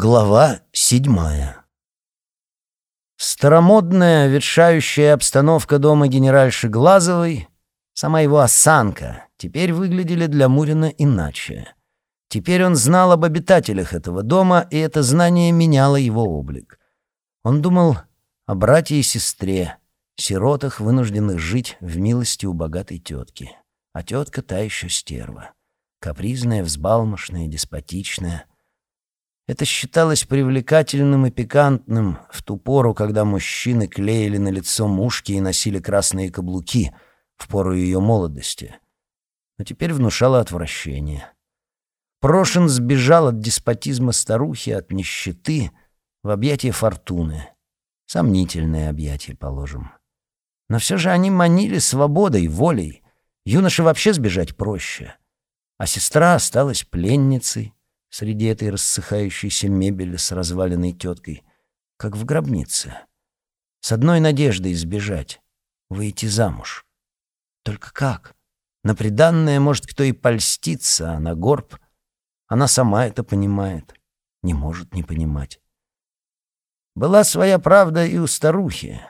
Глава седьмая Старомодная, ветшающая обстановка дома генеральши Глазовой, сама его осанка, теперь выглядели для Мурина иначе. Теперь он знал об обитателях этого дома, и это знание меняло его облик. Он думал о брате и сестре, сиротах, вынужденных жить в милости у богатой тетки. А тетка та еще стерва. Капризная, взбалмошная, деспотичная — это считалось привлекательным и пикантным в ту пору, когда мужчины клеили на лицо мушки и носили красные каблуки в пору ее молодости. Но теперь внушало отвращение. Прошин сбежал от деспотизма старухи, от нищеты в объятия фортуны. Сомнительное объятие, положим. Но все же они манили свободой, волей. Юноше вообще сбежать проще. А сестра осталась пленницей, среди этой рассыхающейся мебели с разваленной теткой, как в гробнице. С одной надеждой избежать — выйти замуж. Только как? На приданное, может, кто и польстится, а на горб она сама это понимает, не может не понимать. Была своя правда и у старухи.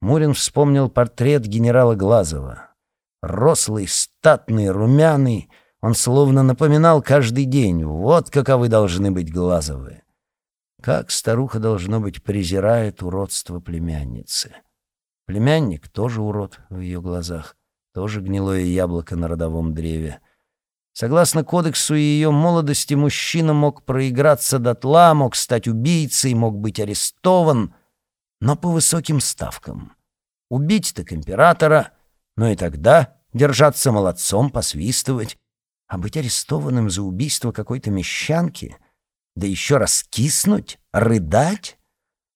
Мурин вспомнил портрет генерала Глазова. Рослый, статный, румяный — он словно напоминал каждый день, вот каковы должны быть глазовые. Как старуха, должно быть, презирает уродство племянницы. Племянник тоже урод в ее глазах, тоже гнилое яблоко на родовом древе. Согласно кодексу ее молодости, мужчина мог проиграться дотла, мог стать убийцей, мог быть арестован, но по высоким ставкам. Убить так императора, но и тогда держаться молодцом, посвистывать, а быть арестованным за убийство какой-то мещанки, да еще раз киснуть, рыдать?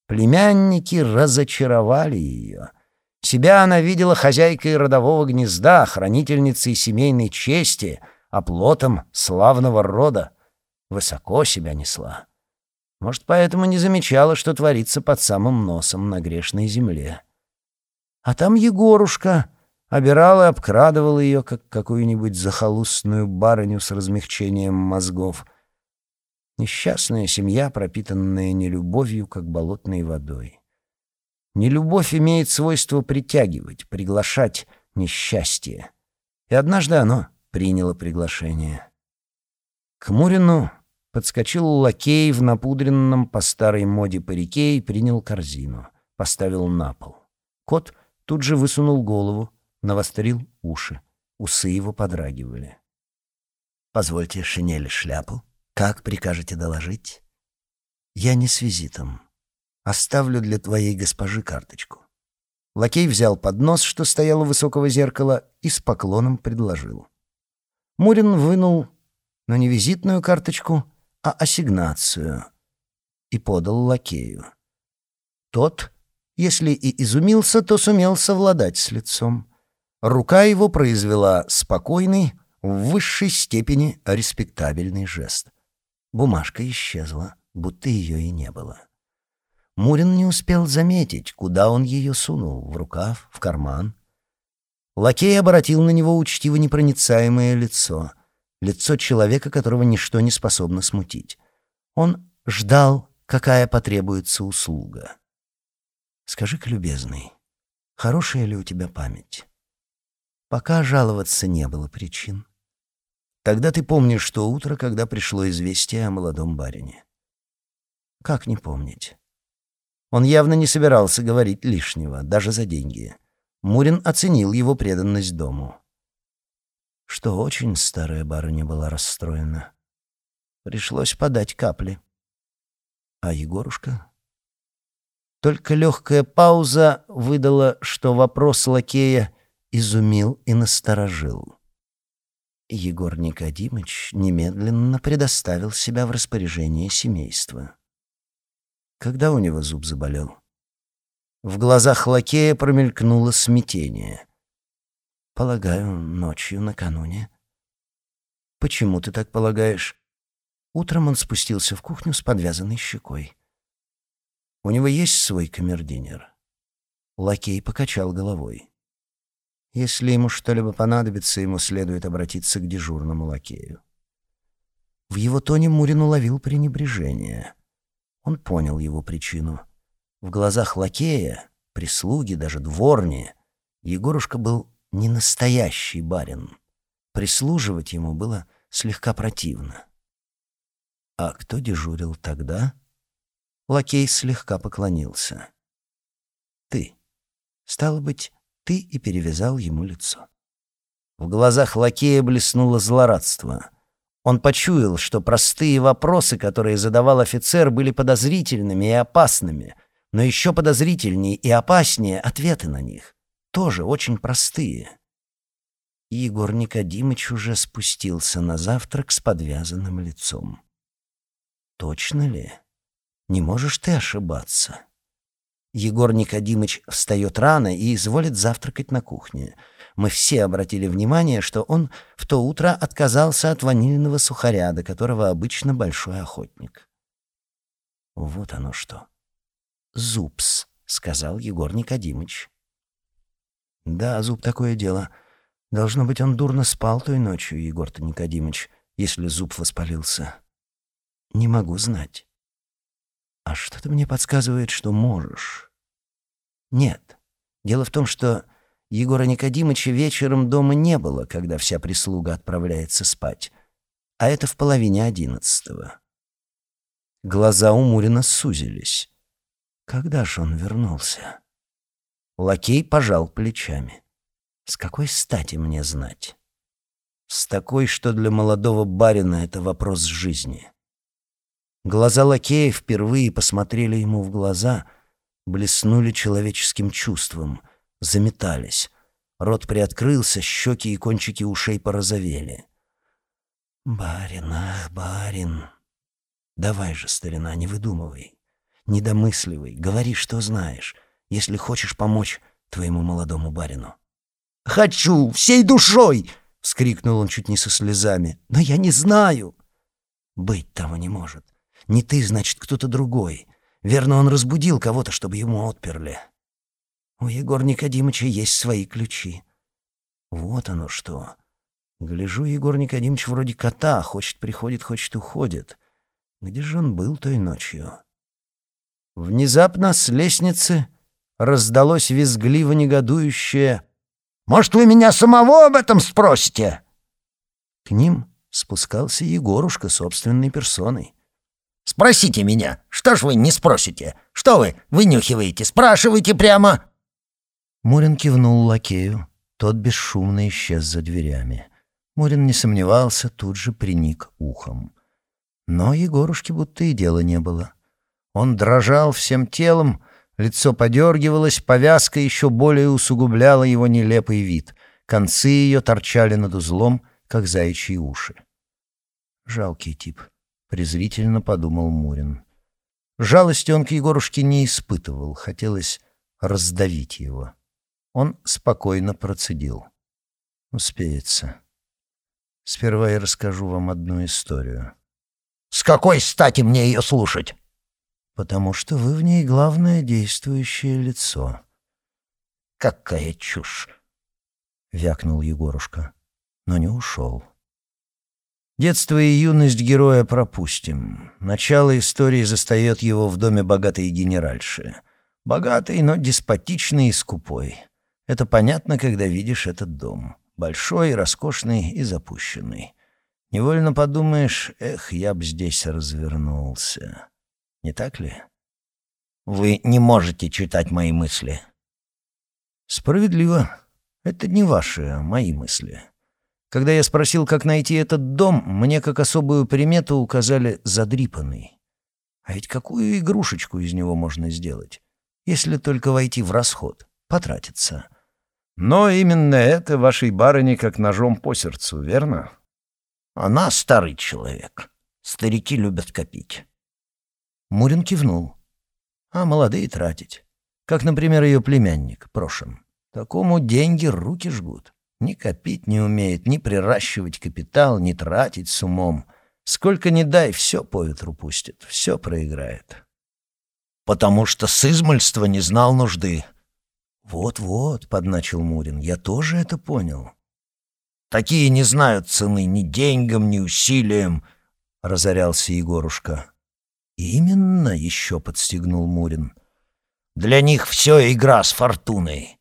Племянники разочаровали ее. Себя она видела хозяйкой родового гнезда, хранительницей семейной чести, оплотом славного рода. Высоко себя несла. Может, поэтому не замечала, что творится под самым носом на грешной земле. А там Егорушка обирал и обкрадывал ее, как какую-нибудь захолустную барыню с размягчением мозгов. Несчастная семья, пропитанная нелюбовью, как болотной водой. Нелюбовь имеет свойство притягивать, приглашать несчастье. И однажды оно приняло приглашение. К Мурину подскочил лакей в напудренном по старой моде парике и принял корзину, поставил на пол. Кот тут же высунул голову, навострил уши. Усы его подрагивали. «Позвольте шинель шляпу. Как прикажете доложить?» «Я не с визитом. Оставлю для твоей госпожи карточку». Лакей взял поднос, что стоял у высокого зеркала, и с поклоном предложил. Мурин вынул, но не визитную карточку, а ассигнацию, и подал лакею. Тот, если и изумился, то сумел совладать с лицом. Рука его произвела спокойный, в высшей степени респектабельный жест. Бумажка исчезла, будто ее и не было. Мурин не успел заметить, куда он ее сунул — в рукав, в карман. Лакей обратил на него учтиво непроницаемое лицо, лицо человека, которого ничто не способно смутить. Он ждал, какая потребуется услуга. «Скажи-ка, любезный, хорошая ли у тебя память?» Пока жаловаться не было причин. Тогда ты помнишь то утро, когда пришло известие о молодом барине. Как не помнить? Он явно не собирался говорить лишнего, даже за деньги. Мурин оценил его преданность дому. Что очень старая барыня была расстроена. Пришлось подать капли. А Егорушка? Только легкая пауза выдала, что вопрос лакея — изумил и насторожил. Егор Никодимыч немедленно предоставил себя в распоряжение семейства. Когда у него зуб заболел? В глазах лакея промелькнуло смятение. Полагаю, ночью накануне. Почему ты так полагаешь? Утром он спустился в кухню с подвязанной щекой. У него есть свой камердинер. Лакей покачал головой. Если ему что-либо понадобится, ему следует обратиться к дежурному лакею. В его тоне Мурин уловил пренебрежение. Он понял его причину. В глазах лакея, прислуги, даже дворни, Егорушка был не настоящий барин. Прислуживать ему было слегка противно. А кто дежурил тогда? Лакей слегка поклонился. «Ты. Стало быть, ты и перевязал ему лицо». В глазах лакея блеснуло злорадство. Он почуял, что простые вопросы, которые задавал офицер, были подозрительными и опасными, но еще подозрительнее и опаснее ответы на них, тоже очень простые. Егор Никодимыч уже спустился на завтрак с подвязанным лицом. «Точно ли? Не можешь ты ошибаться?» Егор Никодимыч встает рано и изволит завтракать на кухне. Мы все обратили внимание, что он в то утро отказался от ванильного сухаря, до которого обычно большой охотник. Вот оно что. «Зубс», — сказал Егор Никодимыч. «Да, зуб такое дело. Должно быть, он дурно спал той ночью, Егор-то Никодимыч, если зуб воспалился. Не могу знать». «А что-то мне подсказывает, что можешь». «Нет. Дело в том, что Егора Никодимыча вечером дома не было, когда вся прислуга отправляется спать, а это в половине одиннадцатого». Глаза у Мурина сузились. Когда же он вернулся? Лакей пожал плечами. С какой стати мне знать? С такой, что для молодого барина это вопрос жизни. Глаза лакея впервые посмотрели ему в глаза, блеснули человеческим чувством, заметались. Рот приоткрылся, щеки и кончики ушей порозовели. «Барин, ах, барин! Давай же, старина, не выдумывай, недомысливай, говори, что знаешь, если хочешь помочь твоему молодому барину». «Хочу, всей душой!» — вскрикнул он чуть не со слезами. «Но я не знаю!» «Быть того не может. Не ты, значит, кто-то другой. Верно, он разбудил кого-то, чтобы ему отперли. У Егора Никодимыча есть свои ключи. Вот оно что. Гляжу, Егор Никодимович вроде кота, хочет приходит, хочет уходит. Где же он был той ночью? Внезапно с лестницы раздалось визгливо негодующее «Может, вы меня самого об этом спросите?» К ним спускался Егорушка собственной персоной. Спросите меня. Что ж вы не спросите? Что вы вынюхиваете? Спрашивайте прямо!» Мурин кивнул лакею. Тот бесшумно исчез за дверями. Мурин не сомневался, тут же приник ухом. Но Егорушки будто и дела не было. Он дрожал всем телом, лицо подергивалось, повязка еще более усугубляла его нелепый вид. Концы ее торчали над узлом, как заячьи уши. Жалкий тип презрительно подумал Мурин. Жалости он к Егорушке не испытывал, хотелось раздавить его. Он спокойно процедил. Успеется. Сперва я расскажу вам одну историю. «С какой стати мне ее слушать?» «Потому что вы в ней главное действующее лицо». «Какая чушь!» — вякнул Егорушка, но не ушел. Детство и юность героя пропустим. Начало истории застает его в доме богатой генеральши. Богатый, но деспотичный и скупой. Это понятно, когда видишь этот дом. Большой, роскошный и запущенный. Невольно подумаешь, эх, я б здесь развернулся. Не так ли? Вы не можете читать мои мысли. Справедливо. Это не ваши, а мои мысли. Когда я спросил, как найти этот дом, мне как особую примету указали «задрипанный». А ведь какую игрушечку из него можно сделать? Если только войти в расход, потратиться. Но именно это вашей барыне как ножом по сердцу, верно? Она старый человек. Старики любят копить. Мурин кивнул. А молодые тратить. Как, например, ее племянник, Прошин. Такому деньги руки жгут. Ни копить не умеет, ни приращивать капитал, ни тратить с умом. Сколько ни дай, все по ветру пустит, все проиграет. Потому что с измольства не знал нужды. «Вот-вот», — подначил Мурин, — «я тоже это понял». «Такие не знают цены ни деньгам, ни усилиям», — разорялся Егорушка. «Именно», — еще подстегнул Мурин. «Для них все игра с фортуной».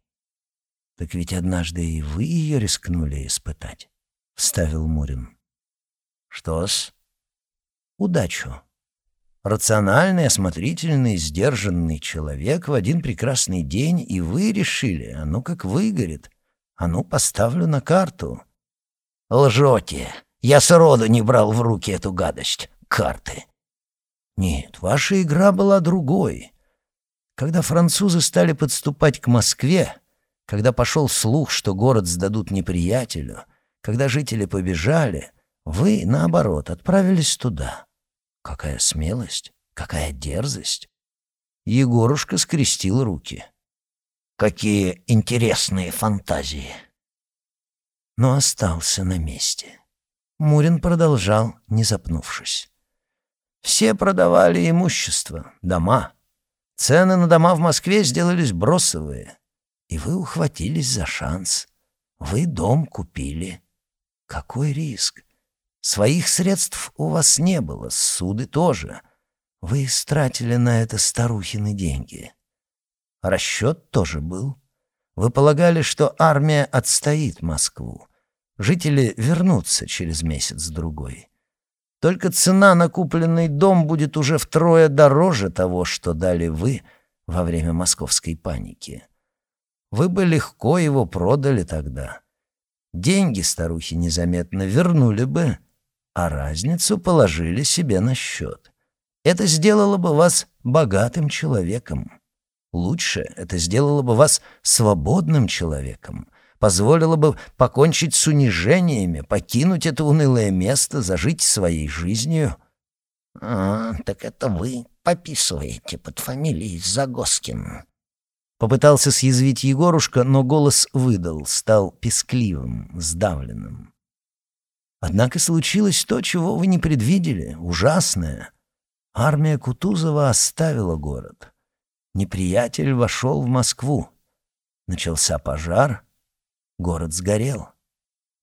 «Так ведь однажды и вы ее рискнули испытать», — вставил Мурин. «Что-с?» «Удачу». Рациональный, осмотрительный, сдержанный человек в один прекрасный день, и вы решили, а ну как выгорит, а ну поставлю на карту. Лжете. Я сроду не брал в руки эту гадость. Карты. Нет, ваша игра была другой. Когда французы стали подступать к Москве, когда пошел слух, что город сдадут неприятелю, когда жители побежали, вы, наоборот, отправились туда. Какая смелость, какая дерзость. Егорушка скрестил руки. Какие интересные фантазии. Но остался на месте. Мурин продолжал, не запнувшись. Все продавали имущество, дома. Цены на дома в Москве сделались бросовые. И вы ухватились за шанс. Вы дом купили. Какой риск? Своих средств у вас не было, суды тоже. Вы истратили на это старухины деньги. Расчет тоже был. Вы полагали, что армия отстоит Москву. Жители вернутся через месяц-другой. Только цена на купленный дом будет уже втрое дороже того, что дали вы во время московской паники. Вы бы легко его продали тогда. Деньги старухи незаметно вернули бы, а разницу положили себе на счет. Это сделало бы вас богатым человеком. Лучше это сделало бы вас свободным человеком, позволило бы покончить с унижениями, покинуть это унылое место, зажить своей жизнью. «А, так это вы пописываете под фамилией Загоскин». Попытался съязвить Егорушка, но голос выдал, стал пескливым, сдавленным. Однако случилось то, чего вы не предвидели, ужасное. Армия Кутузова оставила город. Неприятель вошел в Москву. Начался пожар, город сгорел.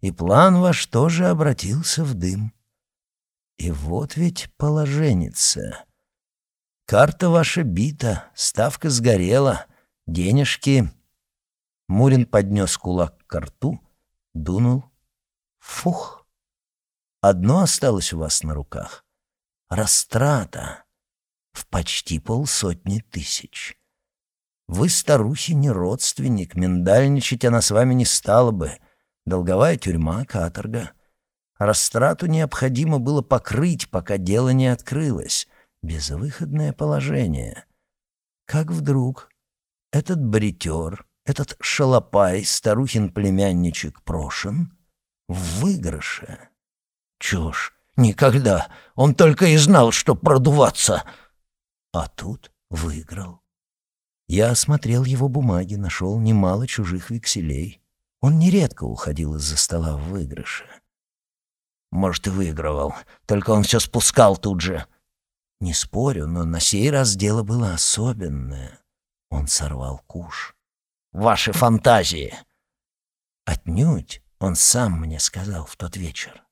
И план ваш тоже обратился в дым. И вот ведь положенница. Карта ваша бита, ставка сгорела, денежки... Мурин поднес кулак к рту, дунул. Фух! Одно осталось у вас на руках — растрата в почти полсотни тысяч. Вы, старухи, не родственник, миндальничать она с вами не стала бы. Долговая тюрьма, каторга. Растрату необходимо было покрыть, пока дело не открылось. Безвыходное положение. Как вдруг этот бритер, этот шалопай, старухин племянничек Прошин, в выигрыше. Чушь. Никогда. Он только и знал, что продуваться. А тут выиграл. Я осмотрел его бумаги, нашел немало чужих векселей. Он нередко уходил из-за стола в выигрыше. Может, и выигрывал, только он все спускал тут же. Не спорю, но на сей раз дело было особенное. Он сорвал куш. Ваши фантазии. Отнюдь, он сам мне сказал в тот вечер.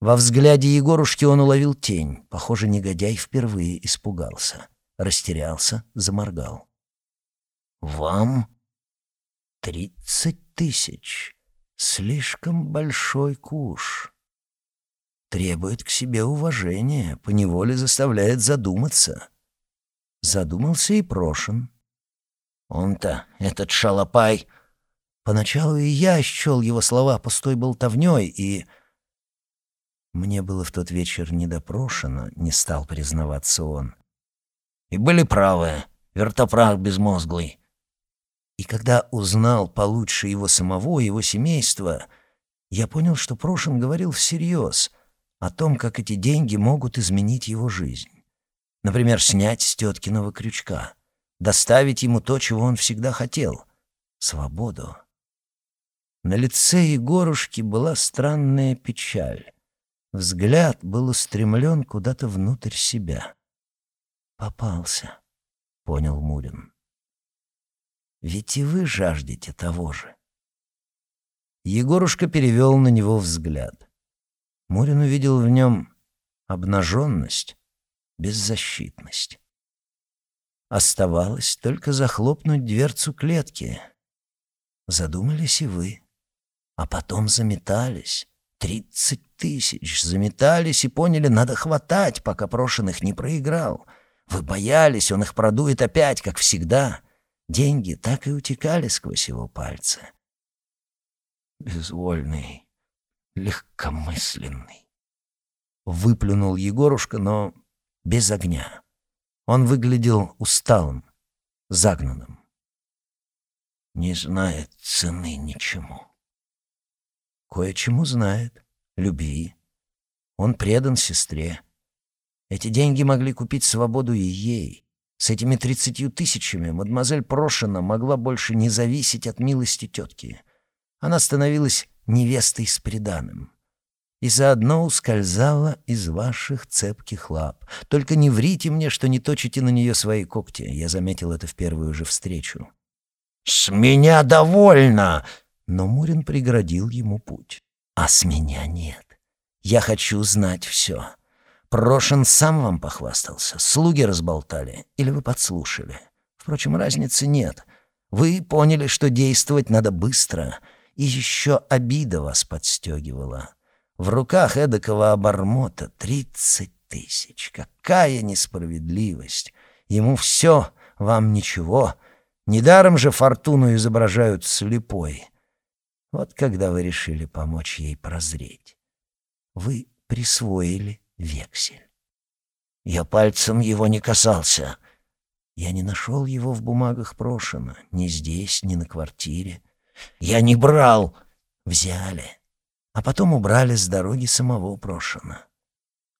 Во взгляде Егорушки он уловил тень. Похоже, негодяй впервые испугался. Растерялся, заморгал. «Вам тридцать тысяч. Слишком большой куш. Требует к себе уважения, поневоле заставляет задуматься». Задумался и Прошин. Он-то, этот шалопай... Поначалу и я счел его слова пустой болтовней и мне было в тот вечер недопрошено, не стал признаваться он. И были правы, вертопрах безмозглый. И когда узнал получше его самого, его семейства, я понял, что Прошин говорил всерьез о том, как эти деньги могут изменить его жизнь. Например, снять с теткиного крючка, доставить ему то, чего он всегда хотел — свободу. На лице Егорушки была странная печаль. Взгляд был устремлен куда-то внутрь себя. «Попался», — понял Мурин. «Ведь и вы жаждете того же». Егорушка перевел на него взгляд. Мурин увидел в нем обнаженность, беззащитность. Оставалось только захлопнуть дверцу клетки. Задумались и вы. А потом заметались. Тридцать тысяч заметались и поняли, надо хватать, пока Прошиных не проиграл. Вы боялись, он их продует опять, как всегда. Деньги так и утекали сквозь его пальцы. Безвольный, легкомысленный. Выплюнул Егорушка, но без огня. Он выглядел усталым, загнанным. Не знает цены ничему. Кое-чему знает. Любви. Он предан сестре. Эти деньги могли купить свободу и ей. С этими тридцатью тысячами мадемуазель Прошина могла больше не зависеть от милости тетки. Она становилась невестой с приданым и заодно ускользала из ваших цепких лап. Только не врите мне, что не точите на нее свои когти. Я заметил это в первую же встречу. «С меня довольно!» Но Мурин преградил ему путь. «А с меня нет. Я хочу знать все. Прошин сам вам похвастался, слуги разболтали, или вы подслушали. Впрочем, разницы нет. Вы поняли, что действовать надо быстро, и еще обида вас подстегивала». В руках эдакого обормота тридцать тысяч. Какая несправедливость! Ему все, вам ничего. Недаром же фортуну изображают слепой. Вот когда вы решили помочь ей прозреть. Вы присвоили вексель. Я пальцем его не касался. Я не нашел его в бумагах Прошина, ни здесь, ни на квартире. Я не брал. Взяли а потом убрали с дороги самого Прошина.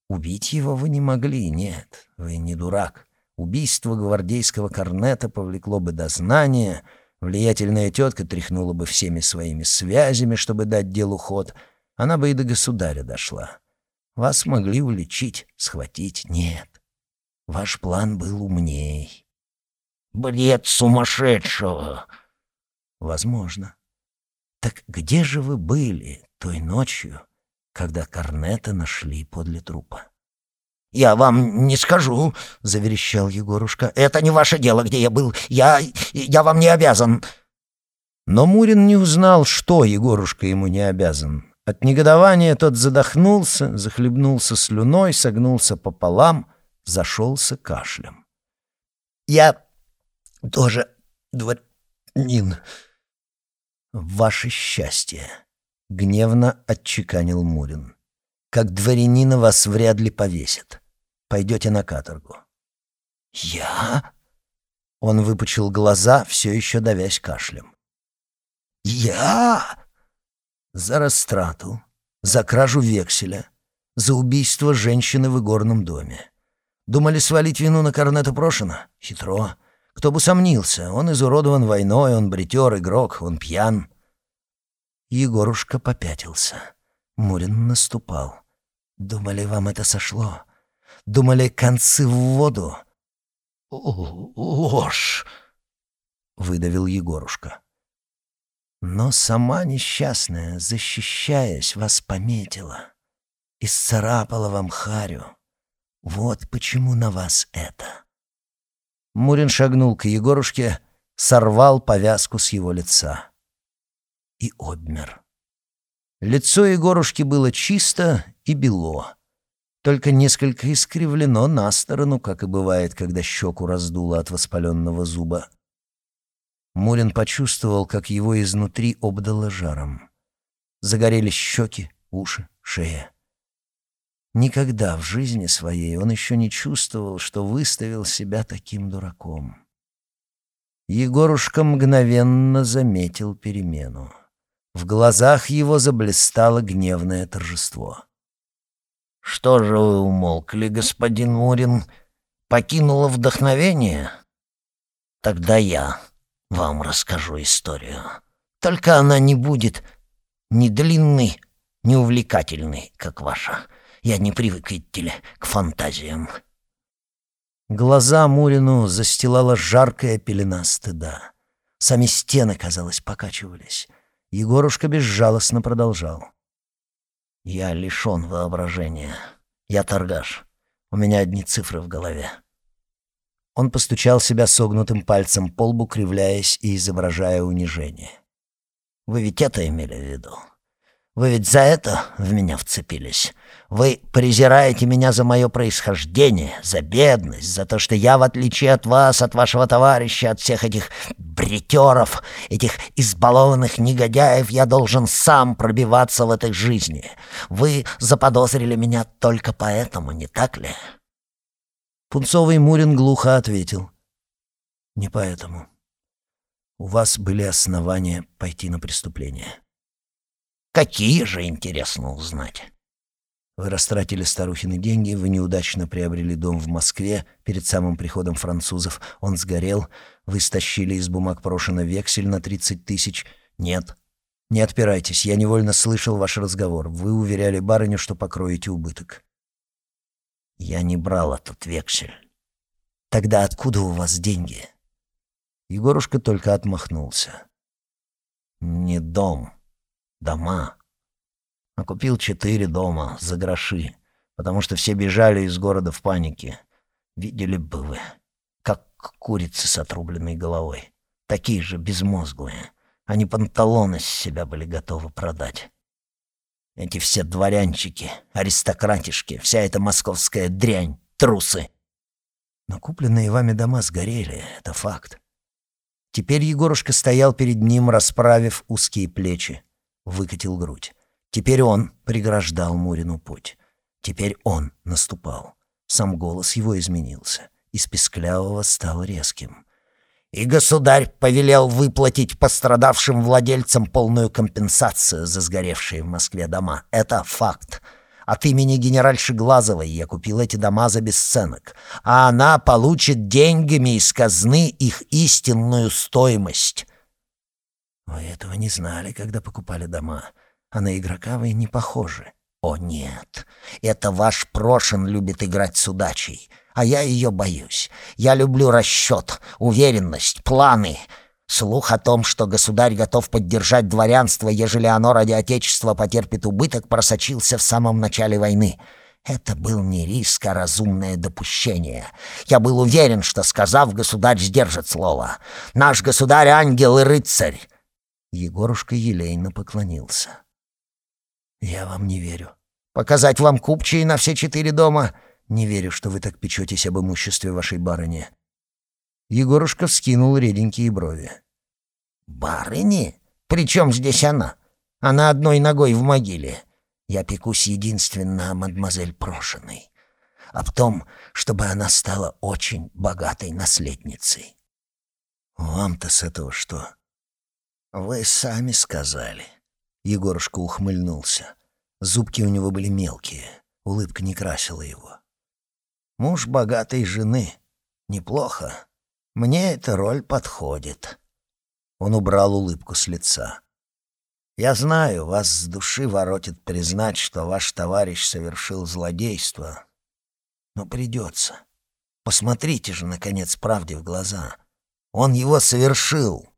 Убить его вы не могли, нет, вы не дурак. Убийство гвардейского корнета повлекло бы дознание, влиятельная тетка тряхнула бы всеми своими связями, чтобы дать делу ход, она бы и до государя дошла. Вас могли уличить, схватить, нет. Ваш план был умней. Бред сумасшедшего! Возможно. Так где же вы были той ночью, когда Корнета нашли подле трупа? «Я вам не скажу», — заверещал Егорушка. «Это не ваше дело, где я был. Я... я вам не обязан». Но Мурин не узнал, что Егорушка ему не обязан. От негодования тот задохнулся, захлебнулся слюной, согнулся пополам, зашелся кашлем. «Я тоже дворянин», «Ваше счастье», — гневно отчеканил Мурин. «Как дворянина вас вряд ли повесят. Пойдете на каторгу». «Я?» Он выпучил глаза, все еще давясь кашлем. «Я?» «За растрату, за кражу векселя, за убийство женщины в игорном доме. Думали свалить вину на Корнета Прошина? Хитро. Кто бы сомнился, он изуродован войной, он бритер, игрок, он пьян. Егорушка попятился. Мурин наступал. Думали, вам это сошло? Думали, концы в воду? «Ложь!» — выдавил Егорушка. Но сама несчастная, защищаясь, вас пометила. Исцарапала вам харю. Вот почему на вас это. Мурин шагнул к Егорушке, сорвал повязку с его лица. И обмер. Лицо Егорушки было чисто и бело, только несколько искривлено на сторону, как и бывает, когда щеку раздуло от воспаленного зуба. Мурин почувствовал, как его изнутри обдало жаром. Загорелись щеки, уши, шея. Никогда в жизни своей он еще не чувствовал, что выставил себя таким дураком. Егорушка мгновенно заметил перемену. В глазах его заблистало гневное торжество. «Что же вы умолкли, господин Мурин? Покинуло вдохновение? Тогда я вам расскажу историю. Только она не будет ни длинной, ни увлекательной, как ваша. Я не привык, видите ли, к фантазиям». Глаза Мурину застилала жаркая пелена стыда. Сами стены, казалось, покачивались. Егорушка безжалостно продолжал. «Я лишён воображения. Я торгаш. У меня одни цифры в голове. Он постучал себя согнутым пальцем по лбу, кривляясь и изображая унижение. «Вы ведь это имели в виду? Вы ведь за это в меня вцепились? Вы презираете меня за мое происхождение, за бедность, за то, что я, в отличие от вас, от вашего товарища, от всех этих бритеров, этих избалованных негодяев, я должен сам пробиваться в этой жизни. Вы заподозрили меня только поэтому, не так ли?» Пунцовый Мурин глухо ответил. «Не поэтому. У вас были основания пойти на преступление». «Какие же, интересно узнать?» Вы растратили старухины деньги, вы неудачно приобрели дом в Москве перед самым приходом французов. Он сгорел, вы стащили из бумаг Прошина вексель на 30 тысяч. Нет. Не отпирайтесь, я невольно слышал ваш разговор. Вы уверяли барыню, что покроете убыток. Я не брал этот вексель. Тогда откуда у вас деньги? Егорушка только отмахнулся. Не дом, дома. А купил четыре дома за гроши, потому что все бежали из города в панике. Видели бы вы, как курицы с отрубленной головой. Такие же безмозглые. Они панталоны с себя были готовы продать. Эти все дворянчики, аристократишки, вся эта московская дрянь, трусы. Но купленные вами дома сгорели, это факт. Теперь Егорушка стоял перед ним, расправив узкие плечи, выкатил грудь. Теперь он преграждал Мурину путь. Теперь он наступал. Сам голос его изменился. Из песклявого стал резким и государь повелел выплатить пострадавшим владельцам полную компенсацию за сгоревшие в Москве дома. Это факт. От имени генеральши Глазовой я купил эти дома за бесценок, а она получит деньгами из казны их истинную стоимость. Вы этого не знали, когда покупали дома, а на игрока вы не похожи. О нет, это ваш Прошин любит играть с удачей — а я ее боюсь. Я люблю расчет, уверенность, планы. Слух о том, что государь готов поддержать дворянство, ежели оно ради отечества потерпит убыток, просочился в самом начале войны. Это был не риск, а разумное допущение. Я был уверен, что, сказав, государь сдержит слово. Наш государь — ангел и рыцарь. Егорушка елейно поклонился. «Я вам не верю. Показать вам купчие на все четыре дома — не верю, что вы так печетесь об имуществе вашей барыни». Егорушка вскинул реденькие брови. «Барыни? При чем здесь она? Она одной ногой в могиле. Я пекусь единственно о мадемуазель Прошиной. Об том, чтобы она стала очень богатой наследницей». «Вам-то с этого что?» «Вы сами сказали». Егорушка ухмыльнулся. Зубки у него были мелкие, улыбка не красила его. Муж богатой жены. Неплохо. Мне эта роль подходит. Он убрал улыбку с лица. Я знаю, вас с души воротит признать, что ваш товарищ совершил злодейство. Но придется. Посмотрите же, наконец, правде в глаза. Он его совершил.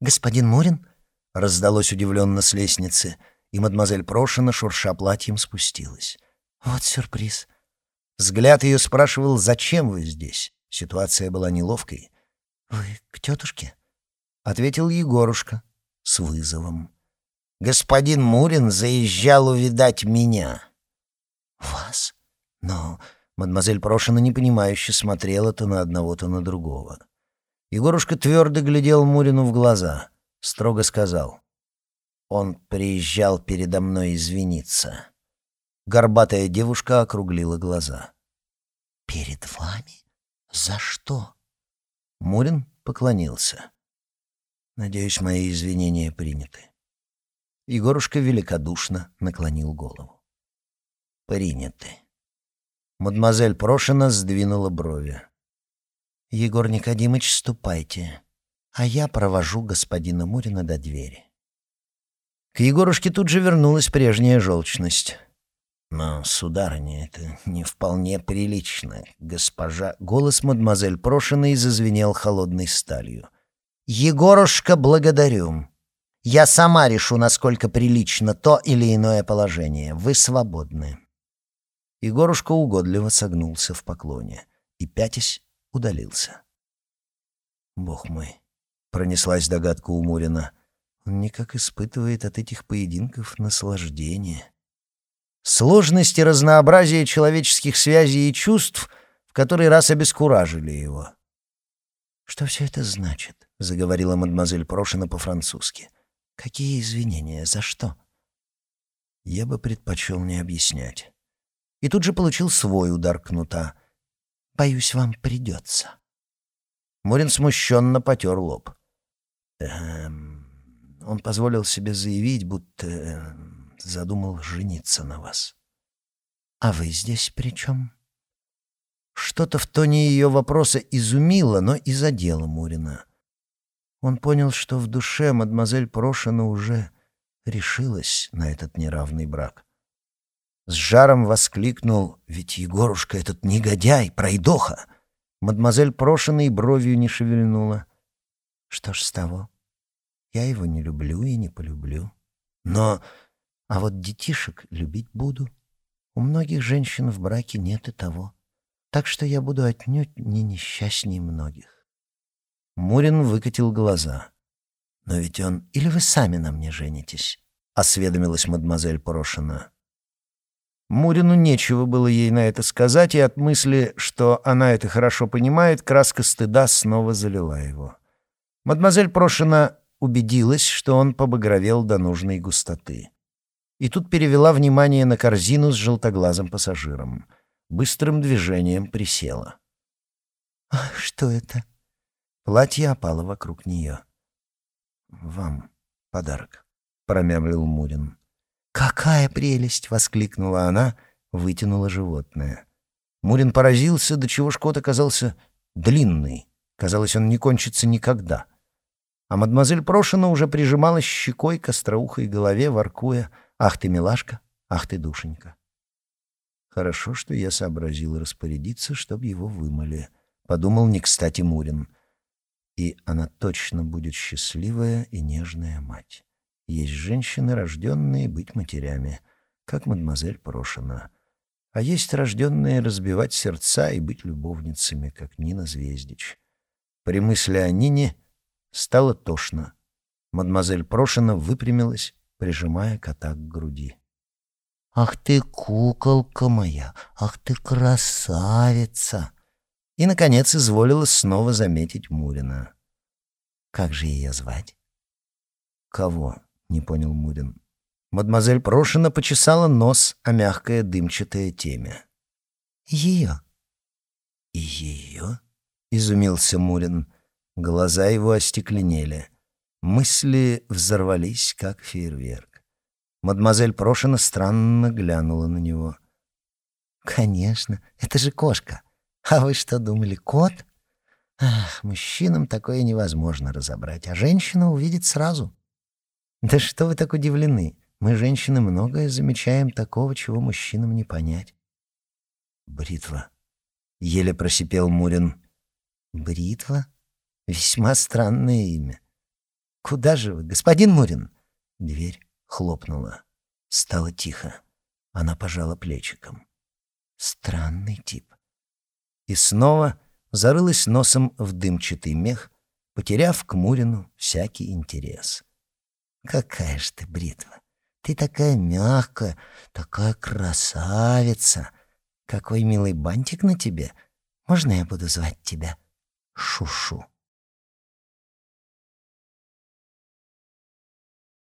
«Господин Мурин?» — раздалось удивленно с лестницы, и мадемуазель Прошина, шурша платьем, спустилась. «Вот сюрприз. Взгляд ее спрашивал, зачем вы здесь? Ситуация была неловкой. «Вы к тетушке?» — ответил Егорушка с вызовом. «Господин Мурин заезжал увидать меня». «Вас? Но...» Мадемуазель Прошина непонимающе смотрела то на одного, то на другого. Егорушка твердо глядел Мурину в глаза, строго сказал. «Он приезжал передо мной извиниться». Горбатая девушка округлила глаза. «Перед вами? За что?» Мурин поклонился. «Надеюсь, мои извинения приняты». Егорушка великодушно наклонил голову. «Приняты». Мадемуазель Прошина сдвинула брови. «Егор Никодимыч, ступайте, а я провожу господина Мурина до двери». К Егорушке тут же вернулась прежняя желчность. «Но, сударыня, это не вполне прилично, госпожа...» Голос мадемуазель Прошиной зазвенел холодной сталью. «Егорушка, благодарю. Я сама решу, насколько прилично то или иное положение. Вы свободны». Егорушка угодливо согнулся в поклоне и, пятясь, удалился. «Бог мой!» — пронеслась догадка у Мурина. «Он никак испытывает от этих поединков наслаждение». Сложность и разнообразие человеческих связей и чувств в который раз обескуражили его. «Что все это значит?» — заговорила мадемуазель Прошина по-французски. «Какие извинения? За что?» Я бы предпочел не объяснять. И тут же получил свой удар кнута. «Боюсь, вам придется». Мурин смущенно потер лоб. Эм, он позволил себе заявить, будто э, задумал жениться на вас. «А вы здесь при чем?» Что-то в тоне ее вопроса изумило, но и задело Мурина. Он понял, что в душе мадемуазель Прошина уже решилась на этот неравный брак. С жаром воскликнул «Ведь Егорушка этот негодяй, пройдоха!» Мадемуазель Прошина и бровью не шевельнула. «Что ж с того? Я его не люблю и не полюблю. Но... А вот детишек любить буду. У многих женщин в браке нет и того. Так что я буду отнюдь не несчастней многих». Мурин выкатил глаза. «Но ведь он... Или вы сами на мне женитесь?» — осведомилась мадемуазель Порошина. Мурину нечего было ей на это сказать, и от мысли, что она это хорошо понимает, краска стыда снова залила его. Мадемуазель Прошина убедилась, что он побагровел до нужной густоты. И тут перевела внимание на корзину с желтоглазым пассажиром. Быстрым движением присела. «Ах, что это?» Платье опало вокруг нее. «Вам подарок», — промямлил Мурин. «Какая прелесть!» — воскликнула она, вытянула животное. Мурин поразился, до чего ж кот оказался длинный. Казалось, он не кончится никогда. А мадемуазель Прошина уже прижималась щекой к остроухой голове, воркуя «Ах ты, милашка! Ах ты, душенька!» Хорошо, что я сообразил распорядиться, чтобы его вымыли. Подумал не кстати Мурин. И она точно будет счастливая и нежная мать. Есть женщины, рожденные быть матерями, как мадемуазель Прошина. А есть рожденные разбивать сердца и быть любовницами, как Нина Звездич. При мысли о Нине стало тошно. Мадемуазель Прошина выпрямилась, прижимая кота к груди. «Ах ты, куколка моя! Ах ты, красавица!» И, наконец, изволила снова заметить Мурина. «Как же ее звать?» «Кого?» — не понял Мурин. Мадемуазель Прошина почесала нос о мягкое дымчатое темя. «Ее». «Ее?» — изумился Мурин. Глаза его остекленели. Мысли взорвались, как фейерверк. Мадемуазель Прошина странно глянула на него. «Конечно, это же кошка. А вы что думали, кот?» Ах, мужчинам такое невозможно разобрать, а женщина увидит сразу. Да что вы так удивлены? Мы, женщины, многое замечаем такого, чего мужчинам не понять. Бритва. Еле просипел Мурин. Бритва? Весьма странное имя. Куда же вы, господин Мурин? Дверь хлопнула. Стало тихо. Она пожала плечиком. Странный тип. И снова зарылась носом в дымчатый мех, потеряв к Мурину всякий интерес. Какая ж ты бритва! Ты такая мягкая, такая красавица! Какой милый бантик на тебе! Можно я буду звать тебя Шушу?